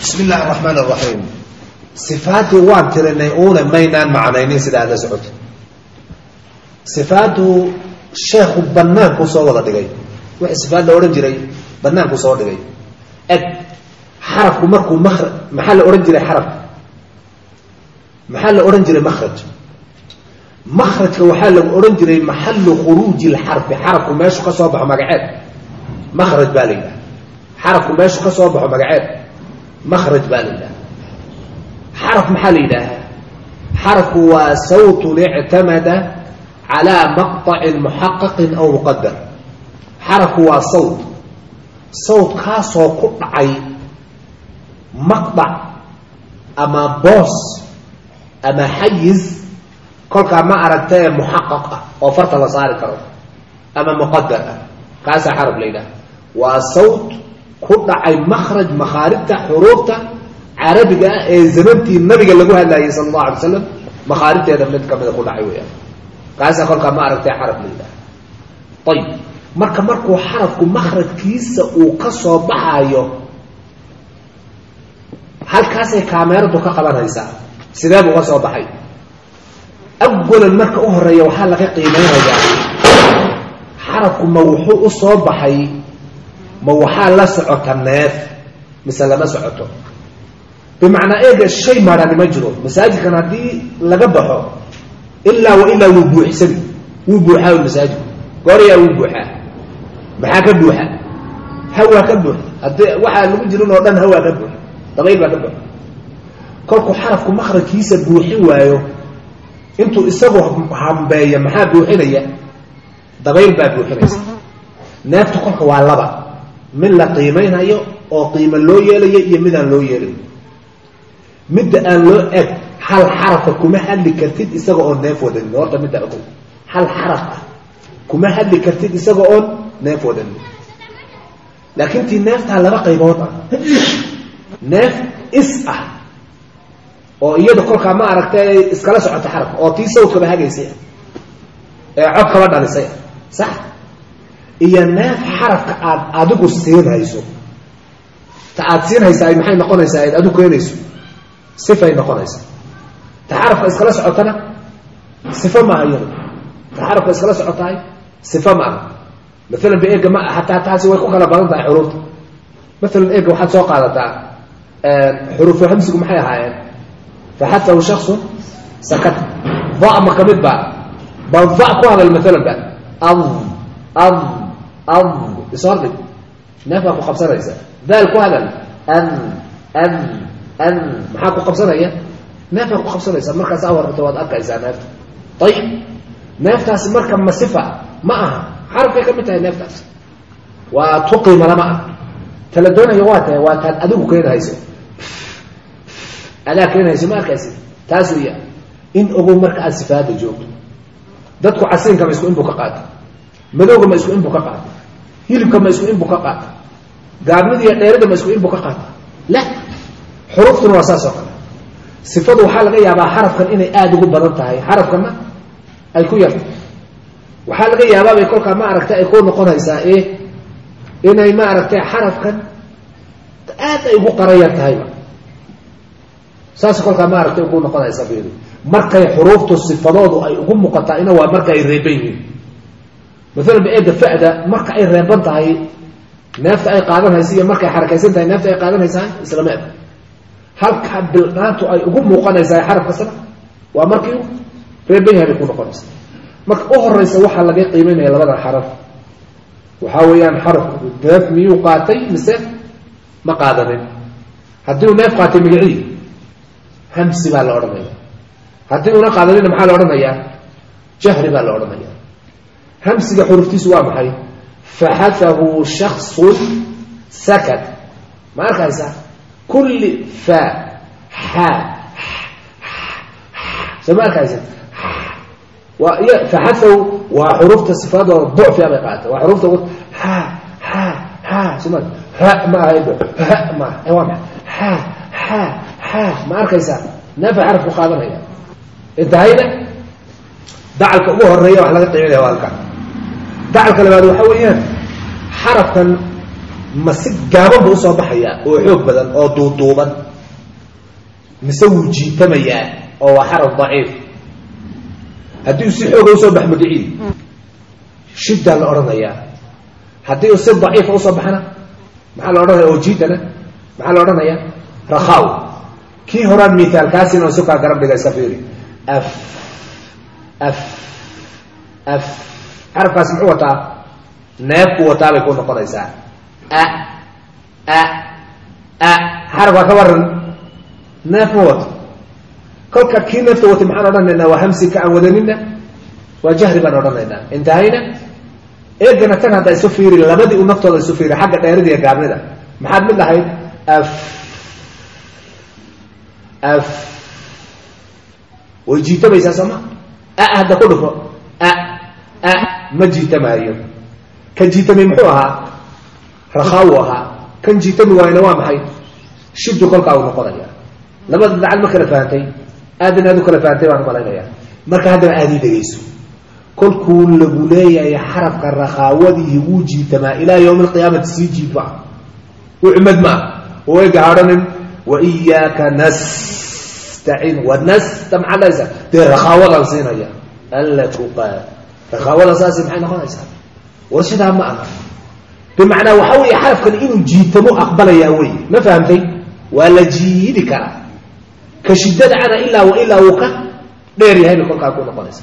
bismi illaahi araxmaan araxiim sifaadii waan tirinay uuna maynaan macnaynin sida aad la socoto sifaadu sheekhu banaanku soo wada dhigay. Wixii sifaad la odhan jiray banaanku soo dhigay. Eg xarafku markuu makra maxaa la odhan jiray xarafka maxaa la odhan jiray makhraj? Makrajka waxaa lagu odhan jiray maxalu khuruuji lxarfi xarafku meeshu ka soo baxo magaceed. Makraj baa la yidhaha xarafku meeshu ka soo baxo magaceed makraj baa la yidhaha xaraf maxaa la yidhaahaa xarafku waa sawtun ictamada calaa maqطacin muxaqaqin aw muqadar xarafku waa sawt sawt kaasoo ku dhacay maqdac ama boos ama xayiz kolkaa ma aragta ee muxaqaq ah oo farta la saari karo ama muqadar ah kaasaa xaraf la yidhaha waa sawt ku dhacay makraj makhaarijta xuruufta carabiga ah ee zamantii nabiga lagu hadlayay sala allahu alay slam makhaarijteeda mid kamida ku dhacay weyaan kaasaa kolkaa ma aragtay xaraf la yidhaha ayib marka markuu xarafku makrajkiisa uu ka soo baxayo halkaasay kaameeradu ka qabanaysaa. Sidee buu ka soo baxay. Awalan marka u horreeya waxaa laga qiimeynayaa xarafku ma wuxuu u baxay ma waxaa la socota neef mise lama socoto? Bimacnaa eega shay maadhani ma jiro. Masaajidkan haddii laga baxo ilaa wa ilaa wuu buuxsani. Wuu buuxaa masaajidku. Gooryaa wuu buuxaa. Maxaa ka buuxa? Hawaa ka buuxa. Haddii waxaa lagu jirin oo dhan hawaa ka buuxa. Dabayl baa ka buuxa. Kolkuu xarafku makrajkiisa buuxin waayo intuu isagu hambeeya maxaa buuxinaya? Dabayl baa buuxinaysa. Neeftu kolka waa laba mid la qiimaynayo oo qiimo loo yeelayo iyo mid aan loo yeelayo midda aan loo eg hal xarafa kuma hadli kartid isaga oon neef wadanin horta midda ogow hal xaraf ah kuma hadli kartid isaga oon neef wadanin laakiin tii neeftaa laba qaybood ah. Neef is ah oo iyada kolkaa ma aragtay iskala socota xarafka oo tii sawdkaba hagaysay. Ee codkaba dhalisay. Sax iyo neef xarafka aad adigu siinhayso ta aad siinhaysaa maxay noqonaysaa? Aad adigu keenayso. Sifay noqonaysaa. Ta xarafka iskala socotana sifo maaha iyada ta xarafka iskala socotahay sifo maaha maalan ba eega ma hataa taasi way ku kala badan tahay xuruufta. Maalan eega waxaad soo qaadataa xuruufu hamsigu maxay ahaayeen? Faxatahu shaksu sakat. Da ma ka mid ba. Bal da ku hadal maalan ba. Ad ad ad ishordhig neef baa ku qabsanaysa daal ku hadal an an an maxaa ku qabsanaya neef baa ku qabsanaysa markaas awarta waad arkaysaa neefta ayib neeftaasi marka ma sifa ma aha xarafkay ka mid tahay neeftaasi waa tuqiima lama ah tala doonaya waa tahay waa taad adigu keenhayso adaa keenhayso ma arkaysi taas weya in ogow marka aad sifaada joogto dadku casiinka ma isku inbu ka qaata hilibka ma isku inbu ka qaata. Gaabnida iyo dheerida ma isku inbu ka qaata. La xuruuftuna waa saas oo kale. Sifadu waxaa laga yaabaa xarafkan inay aada ugu badan tahay. Xarafkanna ay ku yarta. Waxaa laga yaabaa bay kolkaa ma aragtay ay ku noqonaysaa e inay ma aragtay xarafkan aad ay ugu qarayar tahayba. Saas kolkaa ma aragtay ugu noqonaysa markay xuruuftu sifadoodu ay ugu muuqataa ina waa marka ay reeban yihiin maalan eega fa'da marka ay reeban tahay neefta ay qaadanaysa iyo markay xarakaysan tahay neefta ay qaadanaysaa islama halka bilqaantu ay ugu muuqanaysaa xaraf kastana waa markii reeban yahay bay ku noqonaysa. Marka u horeysa waxaa laga qiimeynaya labada xaraf. Waxaa weeyaan xarafku neef miyuu qaatay mise ma qaadanin? Haddii uu neef qaatay magacii hamsi baa la odhanaya. Haddii una qaadanina maxaa la odhanayaa jahri baa la odhanaya hamsiga xuruftiisu waa maxay? Faxafahu shaksun sakat. Ma arkaysaa kulli fa xa soo ma arkaysa? Faxafahu waa xurufta sifaadooda ducfiya bay qaata waa xurufta xa xa xa soma ha ma ahaydo ha ma waa maxay? Xa xa xa ma arkaysaa neefa xarafku qaadanaya. Intahayna dacalka ugu horreeya wax laga qiiminaya waa halkaa dacalka labaad waxa weeyaan xarafkan ma si gaaban buu u soo baxayaa oo xoog badan oo duuduuban mise wuu jiitamayaa oo waa xaraf daciif. Haddii uu si xooga u soo bax magicii shiddaa la odhanayaa. Haddii uu si daciifa u soo baxana maxaa la odhanaya oo jiidana maxaa la odhanayaa? Rakhaw kii horaan mithaalkaasina isu kaa garab dhiga iska fiiri. Af. Af. Af xarafkaas muxuu wataa neefku wataa bay ku noqonaysaa. A a a. Xarafkaa ka waran neef ma wato. Kolka kii neefta watay maxaan odhanaynaa? Waa hamsi ka aan wadanina waa jahri baan odhanaynaa. Intahayna? Eegana tan hadda isu fiiri labadii u naftooda isu fiiri xagga dheerida iyo gaabnida. Maxaad mid lahayd? Af af. Way jiitamaysaa sooma a hadda ku dhufo. A a ma jiitamaayo. Kan jiitamay muxuu ahaa? Rakhaawu ahaa. Kan jiitami waayna waa maxay? Shidu kolkaa uu noqonaya labada dacal ma kala fahantay aadan aad u kala fahantay baan u malaynaya marka haddaba aadii dhegayso. Kolkuu lagu leeyahay xarafka rakhaawadihi wuu jiitamaa ilaa yowmi alqiyaamati sii jiidma u cumad maa wayga hadhanin waiyaaka nastaciin wanasta maxaa dhahaysaa dee rakhaawadaan siinaya. Alla tuqaa rakhaawada saasi maxay noqonaysaa war sidaa ma aha. Bimacnaa waxaa weeye xarafkan inuu jiitamo aqbalayaa wey ma fahamtay? Waa la jiidi karaa. Ka shidadacana ilaa wa ilaa uu ka dheer yahay bay kolkaa ku noqonaysa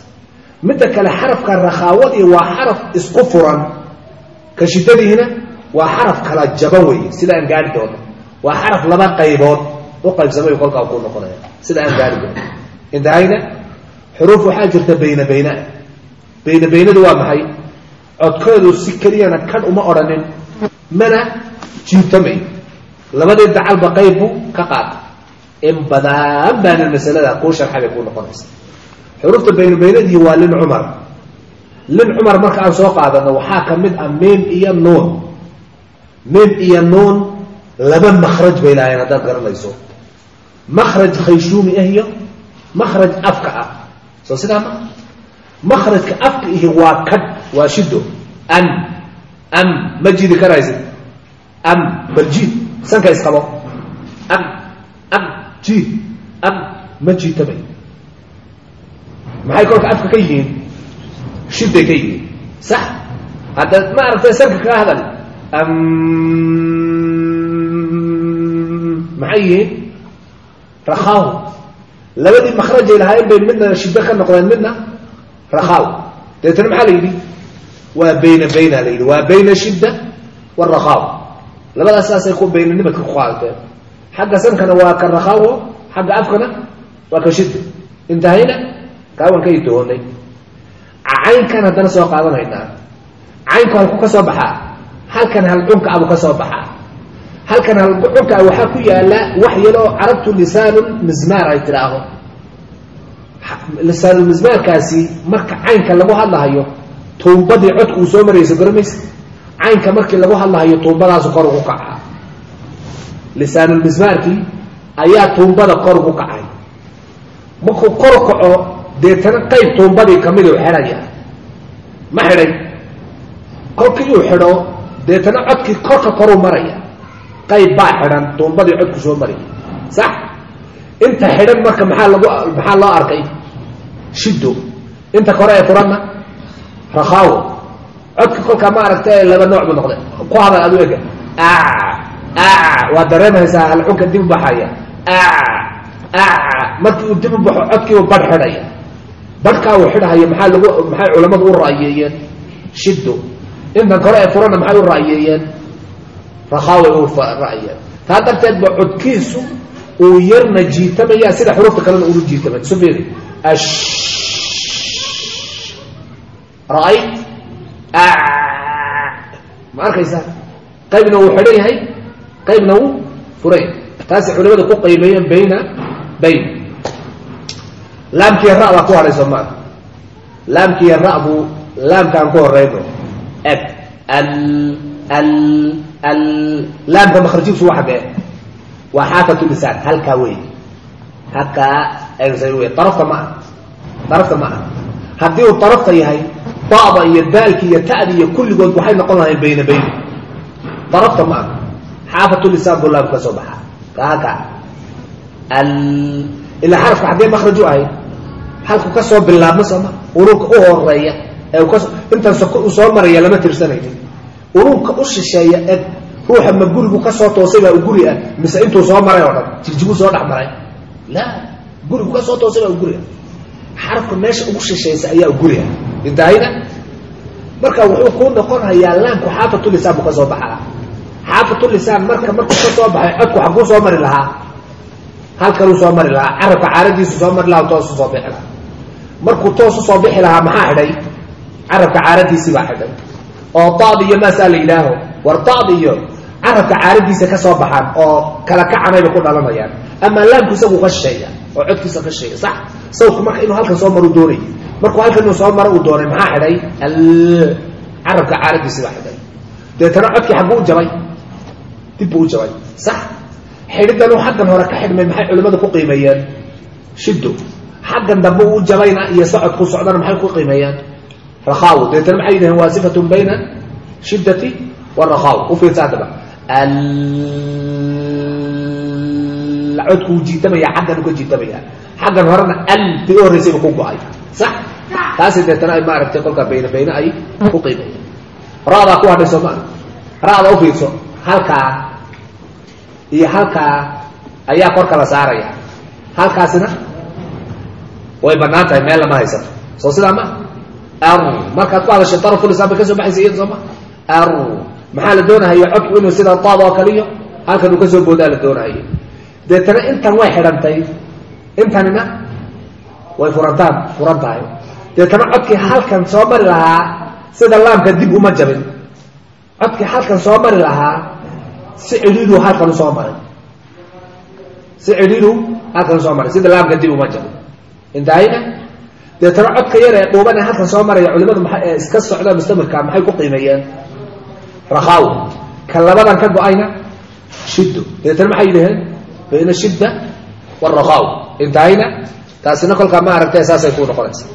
midda kale xarafka rakhaawadii waa xaraf isku furan ka shidadiina waa xaraf kala jaban wey sida aan gaari doono. Waa xaraf laba qaybood u qaybsamay kolkaa ku noqonaya sida aan gaari doono. Intahayna xuruuf waxaa jirta bayna bayna bayna baynadu waa maxay? Codkoodu si keliyana kadh uma odhanin mana jiitamay labadii dacalba qayb buu ka qaata in badan baana masalada kuu sharxa bay kuu noqonaysa. Xuruufta bayna baynadii waa lin cumar. Lin cumar marka aan soo qaadano waxaa ka mid ah miim iyo nuun. Miim iyo nuun laba makraj bay lahaayeen haddaad garanayso. Makraj khayshuumi ah iyo makraj afka ah. Soo sidaa ma makrajka afka ihi waa kadh waa shido am am ma jidi karaysid? Am bal jiid. Sanka isqabo am am jiid. Am ma jiitamay maxay kolka afka ka yihiin? Shiday ka yihiin. Sax. Hadda ma aragtay sanka kaga hadal? Am maxay yihiin? Rakhaaw labadii makrajay lahaayeen bay midna shido ka noqdeen midna rakhaaw deetana maxaa la yidhi waa bayna bayna la yidhi waa bayna shidda warakhaaw labadaas saasay ku bayna nimadka ku qaadateen xagga sankana waa ka rakhaawo xagga afkana waa ka shidda intahayna kaawan ka doonay caynkan haddana soo qaadanaynaa caynku halku ka soo baxaa halkan halcunka abu ka soo baxaa halkan halcunka waxaa ku yaalla wax yaloo carabtu lisaanu mismaar ay tidhaaho lisaanulmismaarkaasi marka caynka lagu hadlahayo tuumbadii codku uu soo marayso garamaysa caynka markii lagu hadlahayo tuumbadaasu kor ugu kacaa lisaanulmismaarkii ayaa tuumbada kor ugu kacay. Markuu kor kaco deetana qayb tuumbadii ka mid u xidhaya. Ma xidhay? Kolkii uu xidho deetana codkii korka koruu maraya. Qayb baa xidhan tuumbadii codku soo maraya sax inta xidhan marka maxaa lagu maxaa loo arkay? Shido inta kore ee furanna rakhaawo codka kolkaa ma aragta laba nooc buu noqday. Ku hadal adu ega. Waa dareemaysaa halxunka dib u baxaya. Markii uu dib u baxo codkiibu badh xidhaya. Badhkaa uu xidhahaya maxaa lagu maxay culammadu u ra'yeeyeen shido intan kore ee furanna maxay u ra'yeeyeen rakhaaway u ra'yeen taa darteed ba codkiisu uu yarna jiitamaya sida xuruufta kalena isu fiiri ash. Ra'ayt ma arkaysaa? Qaybna wuu xidhan yahay qaybna wuu furan yahay taasay culimada ku qaybeeyeen bayna bayn. Laamkiiya ra baa ku hadhay soo maa laamkiiya ra'bu laamkaan ku horeyno eg al al al. Laamka makrajibsu waa xagee waa xaafatu lisaan halkaa wey halkaa wey darafta ma aha darafta ma aha haddii uu darafta yahay ba'da iyo daalki iyo ta'di iyo kulligood waxay noqon lahayn bayna bayna darabta ma aha xaafatulisaan buu laamku ka soo baxaa. Kaaka. Ilaa xarafka xaggee makraju ahayd halku ka soo bilaabma sooma. Urunka u horreeya ee intaan soko soo maraya lama tirsanaynin. Urunka u shisheeya eg ruuxa ma gurigu ka soo toosay baa u guri ah mise intuu soo maray oo dhan jigjiguu soo dhex maray? La gurigu ka soo toosay baa u guri ah. Xarafka meesha ugu shishaysa ayaa guri ah. Intahayna marka wuxuu kuu noqonayaa laamku xaafatulisaan buu ka soo baxaa. Xaafatulisaan marka markuu ka soo baxay codku xaguu soo mari lahaa. Halkanuu soo mari lahaa. Carabka caaradiisu soo mari lahaa toosu soo bixi lahaa. Markuu toosu soo bixi lahaa maxaa xidhay? Carabka caaradiisii baa xidhay. Oo daad iyo maasaa la yidhaaho. War daad iyo carabka caaradiisa ka soo baxaan oo kala kacanayba ku dhalanayaan ama laamku isagu ka shisheeya oo codkiisa ka shisheeya sax sawdku marka inuu halkan soo maru doonay. Markuu halkan inuu soo maro uu doonay maxaa xidhay? Carabka caaradiisii baa xidhay. Deetana codkii xagguu jabay dib buu u jabay sax. Xidhidan xaggan hore ka xidhmay maxay culimmadu ku qiimeeyeen? Shiddo xaggan dambe uu jabayna iyo socodku socdana maxay ku qiimeeyeen? Rakaawo deetana maxay yidhaheen waa sifatun bayna shiddati warakaawo u fiirsa haddaba codku uu jiitamaya xaggan u ka jiitamaya. Xaggan horena al tii u horreysayba ku go'ay. Sax. Taasi deetana ay maaragtay kolkaa bayne bayne ay ku qiimeeyeen ra'daa ku hadhay soo maa ra'da halkaa iyo halkaa ayaa korka la saaraya. Halkaasina way bannaan tahay meel lama haysato soo sidaa ma? Ar markaad ku hadashay tarafulisaan bay ka soo baxaysa iyada sooma ar maxaa la doonahaya? Codku inuu sida daad oo kaliyo halkan uu ka soo boodaa la doonahayo deetana intan way xidhantay. Intanina way furantaan furan tahay deetana codkii halkan soo mari lahaa sida laamka dib uma jabin. Codkii halkan soo mari lahaa si cidhiidu halkan u soo maray si cidhiidu halkan u soo maray sida laamka dib uma jabin. Intahayna deetana codka yar ee dhuuban ee halkan soo maraya culimadu iska socda mustamirka maxay ku qiimeeyeen rakaawo ka labadan ka go'ayna shiddo deetana maxay yidhaheen? Bayna shidda warakaawo intahayna taasina kolkaa ma aragtay saasay ku noqonaysa.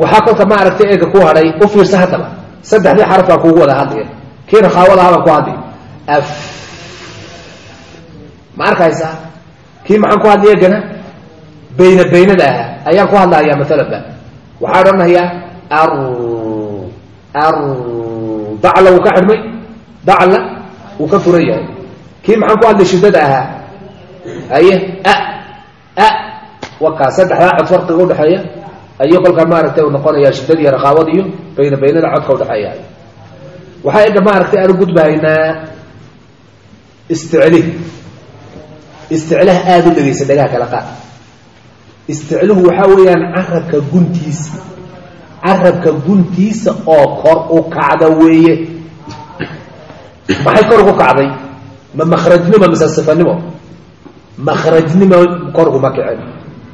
Waxaa kolka ma aragtay eega ku hadhay u fiirsa haddaba. Saddexdii xaraf baa kuugu wada hadlaya. Kii rakaawada habaan ku hadlay. Af. Ma arkaysaa? Kii maxaan ku hadlaya gana bayna baynada ahaa ayaan ku hadlahayaa maalanba waxaa odhanayaa dacla wuu ka xidhmay dacla wuu ka furan yahay. Kii maxaan ku hadlay shiddada ahaa? Haye a a. Wakaa saddexdaa cod farqiga udhexeeya ayuu kolkaa maaragtay uu noqonayaa shiddadiiyo rakaawad iyo bayna baynada codka udhexeeya waxaa ega maaragtay aanu gudbahaynaa isticli. Isticlaha aada u dhegaysa dhagaha kala qaad. Isticluhu waxaa weeyaan carabka guntiisa carabka guntiisa oo kor u kacda weeye. Maxay kor ugu kacday? Ma makrajnimo mise sifanimo? Makrajnimo kor uguma kicin.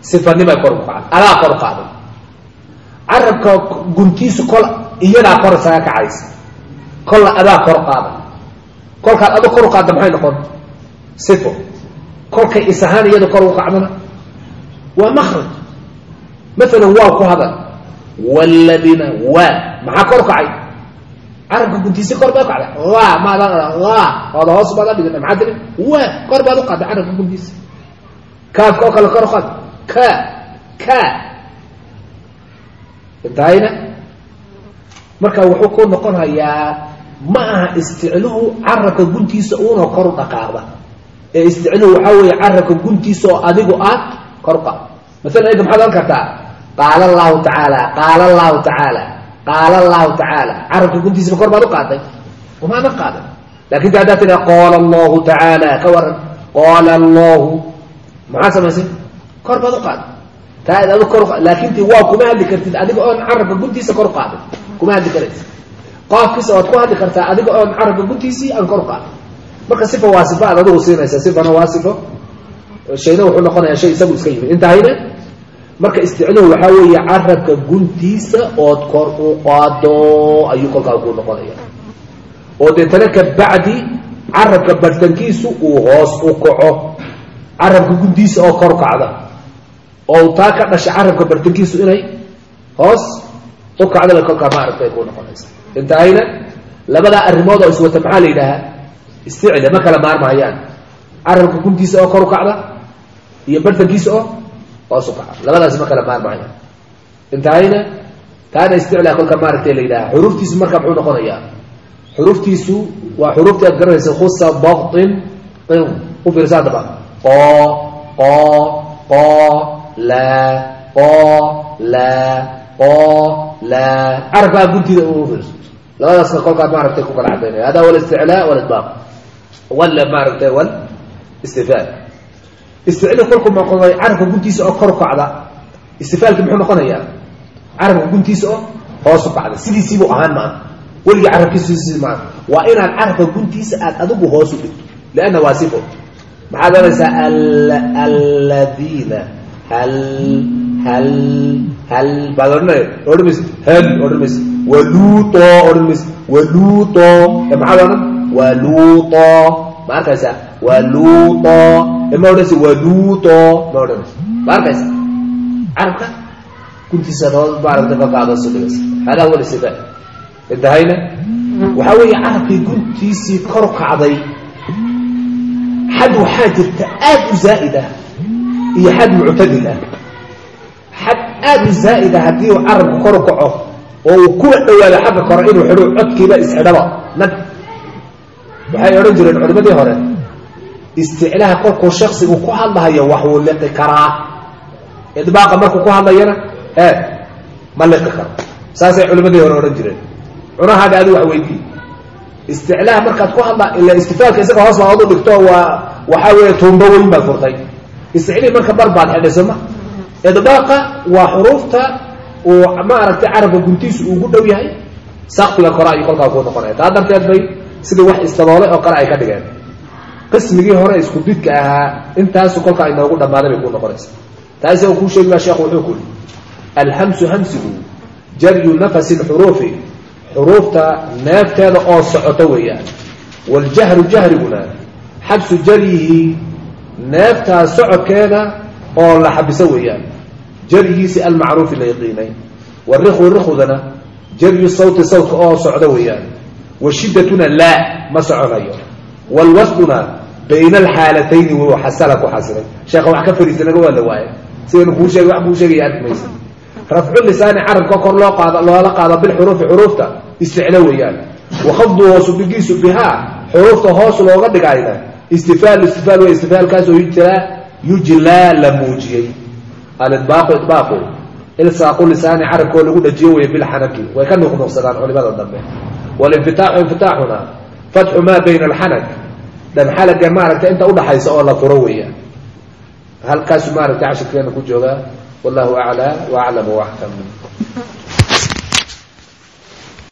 Sifanimay kor ugu kacday adaa kor qaaday. Carabka guntiisu kol iyadaa kor isaga kacaysa. Kolla adaa kor qaaday. Kolkaad ado kor u qaadda maxay noqon? Sifo. Kolkay is ahaan iyada kor ugu kacdana waa makraj maalan waa ku hadal waladiina waa maxaa kor kacay carabka guntiisi kor baa kacday la maadaan la ooda hoos baada dhigata maxaa tiri waa kor baad u qaaday carabka guntiisa kaafka oo kale kor qaad ka ka intahayna marka wuxuu ku noqon hayaa ma aha isticluhu carabka guntiisa uuna kor u dhaqaaqda ee isticluhu waxaa weeye carabka guntiisa oo adigu aad kor u qaad maalan ega maxaad ohan kartaa qaala allahu tacaala qaala allahu tacaala qaala allahu tacaala carabka guntiisaba kor baad u qaaday umaada qaaday laakiin haddaad tidhaha qaala allahu tacaala ka waran qaala allahu maxaad samaysay kor baad u qaaday taa adu kor laakin ti waa kuma hadli kartid adiga oon carabka guntiisa kor qaaday kuma hadli karaysa qaafkiisa waad ku hadli kartaa adiga oon carabka guntiisii aan kor qaaday marka sifa waa sifa aad adigu siinaysa sifana waa sifo shayna wuxuu noqonayaa shay isagu iska yimid. Intahayna marka isticluhu waxaa weeye carabka guntiisa ood kor u qaado ayuu kolkaa kuu noqonaya. Oo deetana ka bacdi carabka bartankiisu uu hoos u kaco. Carabka guntiisa oo kor kacda. Oo taa ka dhasha carabka bartankiisu inay hoos u kacda bay kolkaa maaragtay kuu noqonaysa. Intahayna labadaa arrimood oo iswata maxaa la yidhaahaa? Isticla ma kala maarmahayaan carabka guntiisa oo kor u kacda iyo bartankiisa oo u kacda labadaas ma kala maarmahayaan intahayna taana isticlaa kolka maaragtay la yidhaha xuruuftiisu marka muxuu noqonayaa? Xuruuftiisu waa xuruuftii aad garanaysa khusa baktin qin u fiirsa haddaba qo qo qo la qo la qo la. Carabkaa guntiida u fiirso labadaasna kolkaa maaragtay ku kala cadaynaya hada wal isticlaa wal idbaaq wal maaragtay wal istifaal isticla kolku noqoday carabka guntiisa oo kor kacda. Istifaalki muxuu noqonayaa? Carabka guntiisa oo hoos u kacda. Sidiisiibuu ahaan maa. Weligii carabkiisisi maa. Waa inaad carabka guntiisa aad adigu hoos u dhigto. Lianna waa sifo. Maxaad oranaysaa alladiina hal hal hal. Baad odhanaya odhan maysa hal odhan maysa waluuto odhan maysa waluuto ee maxaad odhan waluuto ma arkaysaa waluuto ee ma odhanaysa waluuto ma odhanaysa ma arkaysa carabka guntiisa hoos maaragtay kolkaad hoos u dhigaysa huwa istifaal intahayna waxaa weeye carabkii guntiisii kor kacday. Xad waxaa jirta aad u zaa'id ah iyo xad muctadil ah xad aad u zaa'id ah haddii uu carabka kor u kaco oo uu kuwa dhawaado xagga kore inuu xidho codkiiba isxidhaba. Nag waxay odhan jireen culimadii hore isticlaha kolkuu shaksigu ku hadlahayo wax wuu liqi karaa. Idbaaqa markuu ku hadlayana e ma liqi karo. Saasay culimadii hore odhan jireen. Cunahaaga adi wax weydii. Isticlaha markaad ku hadla ila istifaalka isaga hoos baa odu dhigto waa waxaa weeye tuumbo weyn baad furtay. Isticlihii marka bar baad xidhay sooma idbaaqa waa xuruufta uu maaragtay carabka guntiisu ugu dhow yahay. Saktiga kore ayuu kolkaa kuu noqonaya. Taa darteed bay sidii wax istadoolay oo kale ay ka dhigeen. Qismigii hore isku didka ahaa intaasu kolkaa inoogu dhammaaday bay kuu noqonaysa taa isaga kuu sheegi baa sheekhu wuxuu ku yihi alhamsu hamsigu jaryu nafasi lxuruufi xuruufta neefteeda oo socoto weeyaan. Waljahru jahriguna xabsu jaryihi neeftaa socodkeeda oo la xabiso weeyaan. Jaryigiisi almacruufi la yaqiinay. Wariku rikudana jaryu sawti sawtka oo socdo weeyaan washidatuna laa ma soconayo. Wlwasduna bayna alxaalatayni w xasala ku xasilay sheekha wax ka fariisanaga waa la waaya sidanu kuu sheegay wax kuu sheegaya arki maysa rafcu lisaani carabka kor loo qaado loola qaado bilxuruufi xuruufta isticlo weeyaan. Wakafdu hoosu dhigiisu bihaa xuruufta hoos looga dhigayna istifaal istifaal wey istifaalkaasoo yujlaa yujlaa la muujiyey. Alidbaaqu idbaaqu ilsaaqu lisaani carabkoo lagu dhajiyo wey bilxanaki way ka nuqnuqsadaan culimada dambe walinfitaaxu infitaaxuna fatxu maa bayna alxanak dhanxalaga maaragta inta udhaxaysa oo la furo weeyaan halkaasu maaragtay cashirkeena ku joogaa wallahu aclaa wa waxkam